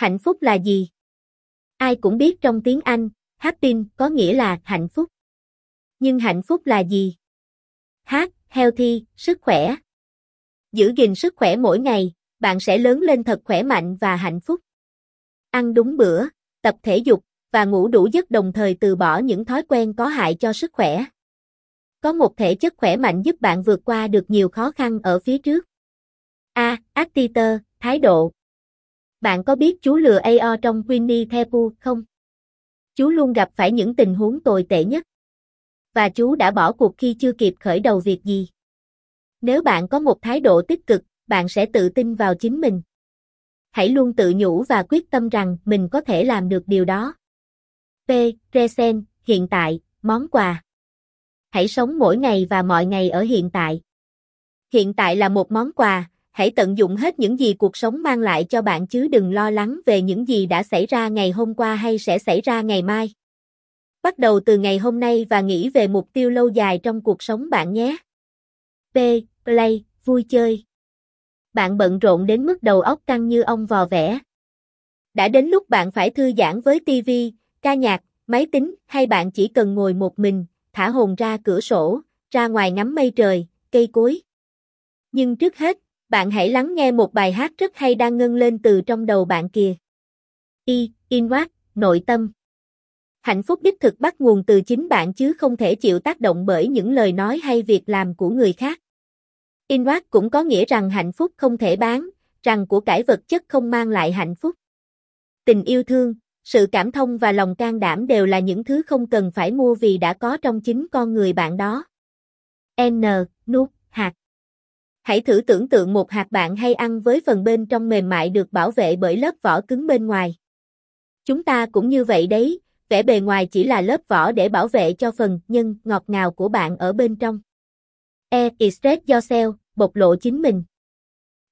Hạnh phúc là gì? Ai cũng biết trong tiếng Anh, happy có nghĩa là hạnh phúc. Nhưng hạnh phúc là gì? H, healthy, sức khỏe. Giữ gìn sức khỏe mỗi ngày, bạn sẽ lớn lên thật khỏe mạnh và hạnh phúc. Ăn đúng bữa, tập thể dục và ngủ đủ giấc đồng thời từ bỏ những thói quen có hại cho sức khỏe. Có một thể chất khỏe mạnh giúp bạn vượt qua được nhiều khó khăn ở phía trước. A. Attitude, thái độ. Bạn có biết chú lừa AO trong Winnie the Pooh không? Chú luôn gặp phải những tình huống tồi tệ nhất. Và chú đã bỏ cuộc khi chưa kịp khởi đầu việc gì. Nếu bạn có một thái độ tích cực, bạn sẽ tự tin vào chính mình. Hãy luôn tự nhủ và quyết tâm rằng mình có thể làm được điều đó. P. Present, hiện tại, món quà. Hãy sống mỗi ngày và mọi ngày ở hiện tại. Hiện tại là một món quà, hãy tận dụng hết những gì cuộc sống mang lại cho bạn chứ đừng lo lắng về những gì đã xảy ra ngày hôm qua hay sẽ xảy ra ngày mai. Bắt đầu từ ngày hôm nay và nghĩ về mục tiêu lâu dài trong cuộc sống bạn nhé. P. Play, vui chơi. Bạn bận rộn đến mức đầu óc căng như ong vò vẽ. Đã đến lúc bạn phải thư giãn với TV, ca nhạc, máy tính hay bạn chỉ cần ngồi một mình, thả hồn ra cửa sổ, ra ngoài ngắm mây trời, cây cối. Nhưng trước hết, bạn hãy lắng nghe một bài hát rất hay đang ngân lên từ trong đầu bạn kìa. Y, Inward, nội tâm. Hạnh phúc đích thực bắt nguồn từ chính bạn chứ không thể chịu tác động bởi những lời nói hay việc làm của người khác. Inward cũng có nghĩa rằng hạnh phúc không thể bán, rằng của cải vật chất không mang lại hạnh phúc. Tình yêu thương, sự cảm thông và lòng can đảm đều là những thứ không cần phải mua vì đã có trong chính con người bạn đó. N. Nút, hạt. Hãy thử tưởng tượng một hạt bạn hay ăn với phần bên trong mềm mại được bảo vệ bởi lớp vỏ cứng bên ngoài. Chúng ta cũng như vậy đấy, vẻ bề ngoài chỉ là lớp vỏ để bảo vệ cho phần nhân ngọt ngào của bạn ở bên trong. E. Express yourself, bộc lộ chính mình.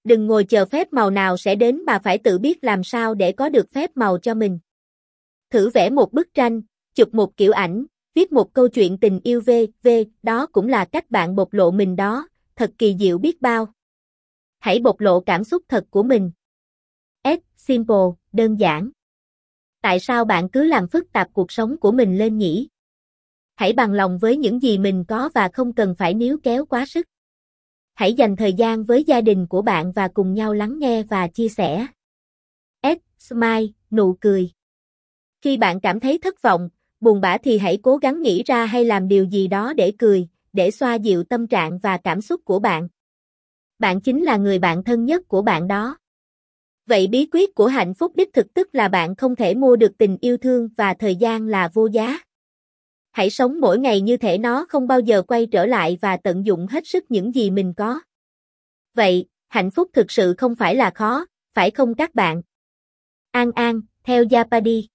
Đừng ngồi chờ phép màu nào sẽ đến mà phải tự biết làm sao để có được phép màu cho mình. Thử vẽ một bức tranh, chụp một kiểu ảnh, viết một câu chuyện tình yêu v, v, đó cũng là cách bạn bộc lộ mình đó, thật kỳ diệu biết bao. Hãy bộc lộ cảm xúc thật của mình. S. Simple, đơn giản. Tại sao bạn cứ làm phức tạp cuộc sống của mình lên nhỉ? Hãy bằng lòng với những gì mình có và không cần phải níu kéo quá sức. Hãy dành thời gian với gia đình của bạn và cùng nhau lắng nghe và chia sẻ. S. Smile, nụ cười. Khi bạn cảm thấy thất vọng, buồn bã thì hãy cố gắng nghĩ ra hay làm điều gì đó để cười, để xoa dịu tâm trạng và cảm xúc của bạn. Bạn chính là người bạn thân nhất của bạn đó. Vậy bí quyết của hạnh phúc đích thực tức là bạn không thể mua được tình yêu thương và thời gian là vô giá. Hãy sống mỗi ngày như thể nó không bao giờ quay trở lại và tận dụng hết sức những gì mình có. Vậy, hạnh phúc thực sự không phải là khó, phải không các bạn? An An, theo Japadi